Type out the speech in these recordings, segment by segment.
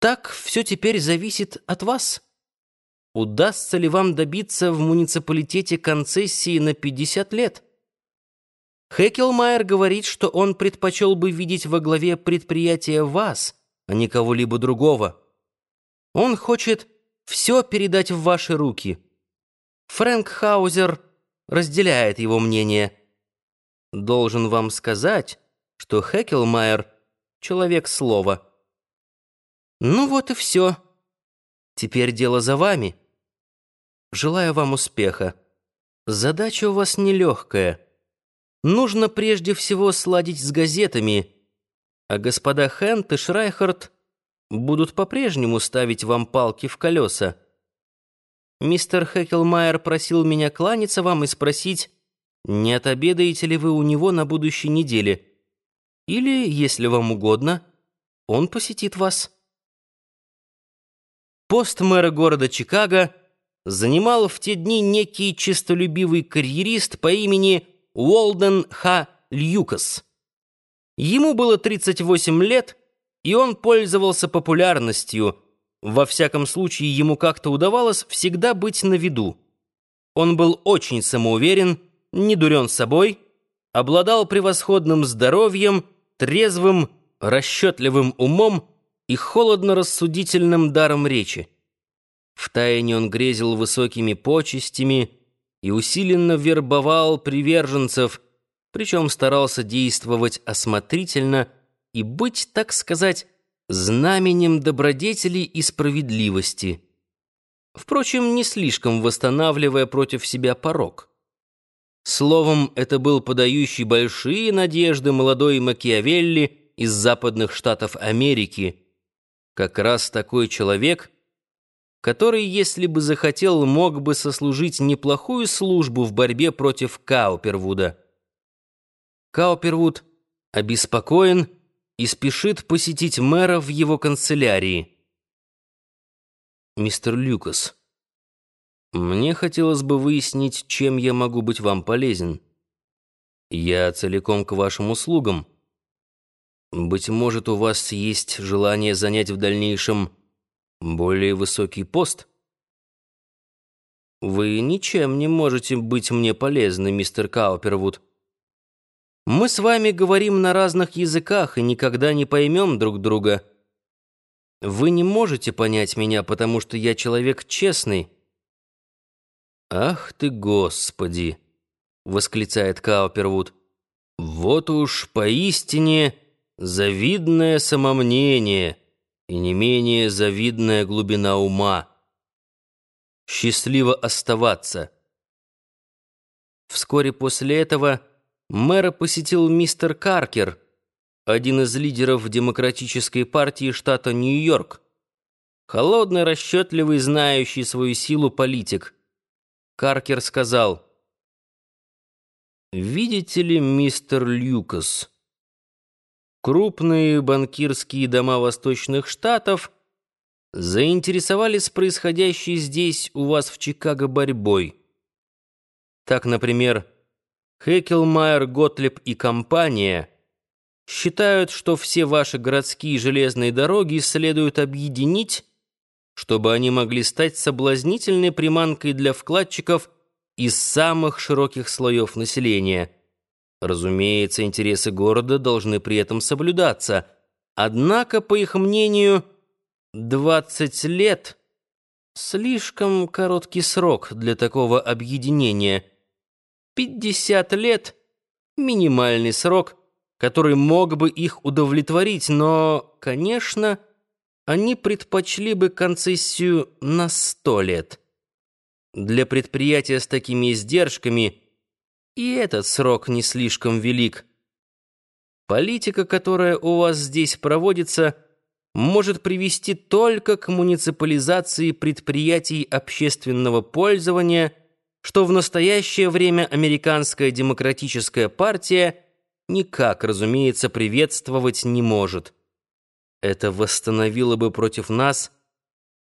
Так все теперь зависит от вас. Удастся ли вам добиться в муниципалитете концессии на 50 лет? Хекелмайер говорит, что он предпочел бы видеть во главе предприятия вас, а не кого-либо другого. Он хочет все передать в ваши руки. Фрэнк Хаузер разделяет его мнение. Должен вам сказать, что Хекелмайер — человек слова. Ну вот и все. Теперь дело за вами. Желаю вам успеха. Задача у вас нелегкая. Нужно прежде всего сладить с газетами, а господа Хент и Шрайхард будут по-прежнему ставить вам палки в колеса. Мистер Хекелмайер просил меня кланяться вам и спросить, не отобедаете ли вы у него на будущей неделе. Или, если вам угодно, он посетит вас. Пост мэра города Чикаго занимал в те дни некий честолюбивый карьерист по имени Уолден Х. Льюкас. Ему было 38 лет, и он пользовался популярностью. Во всяком случае, ему как-то удавалось всегда быть на виду. Он был очень самоуверен, не дурен собой, обладал превосходным здоровьем, трезвым, расчетливым умом и холодно-рассудительным даром речи. Втайне он грезил высокими почестями и усиленно вербовал приверженцев, причем старался действовать осмотрительно и быть, так сказать, знаменем добродетели и справедливости. Впрочем, не слишком восстанавливая против себя порог. Словом, это был подающий большие надежды молодой Макиавелли из западных штатов Америки, как раз такой человек, который, если бы захотел, мог бы сослужить неплохую службу в борьбе против Каупервуда. Каупервуд обеспокоен и спешит посетить мэра в его канцелярии. «Мистер Люкас, мне хотелось бы выяснить, чем я могу быть вам полезен. Я целиком к вашим услугам». Быть может, у вас есть желание занять в дальнейшем более высокий пост? Вы ничем не можете быть мне полезны, мистер Каупервуд. Мы с вами говорим на разных языках и никогда не поймем друг друга. Вы не можете понять меня, потому что я человек честный. Ах ты, Господи! восклицает Каупервуд. Вот уж поистине завидное самомнение и не менее завидная глубина ума. Счастливо оставаться. Вскоре после этого мэра посетил мистер Каркер, один из лидеров демократической партии штата Нью-Йорк, холодный, расчетливый, знающий свою силу политик. Каркер сказал, «Видите ли, мистер Люкас?» Крупные банкирские дома восточных штатов заинтересовались происходящей здесь у вас в Чикаго борьбой. Так, например, Хекелмайер, Готлеб и компания считают, что все ваши городские железные дороги следует объединить, чтобы они могли стать соблазнительной приманкой для вкладчиков из самых широких слоев населения – Разумеется, интересы города должны при этом соблюдаться. Однако, по их мнению, 20 лет — слишком короткий срок для такого объединения. 50 лет — минимальный срок, который мог бы их удовлетворить, но, конечно, они предпочли бы концессию на 100 лет. Для предприятия с такими издержками — и этот срок не слишком велик. Политика, которая у вас здесь проводится, может привести только к муниципализации предприятий общественного пользования, что в настоящее время американская демократическая партия никак, разумеется, приветствовать не может. Это восстановило бы против нас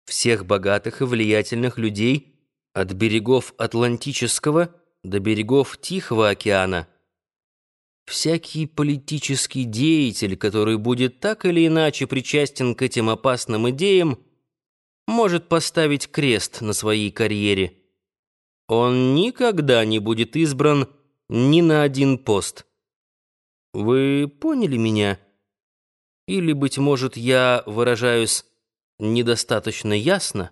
всех богатых и влиятельных людей от берегов Атлантического до берегов Тихого океана – Всякий политический деятель, который будет так или иначе причастен к этим опасным идеям, может поставить крест на своей карьере. Он никогда не будет избран ни на один пост. Вы поняли меня? Или, быть может, я выражаюсь недостаточно ясно?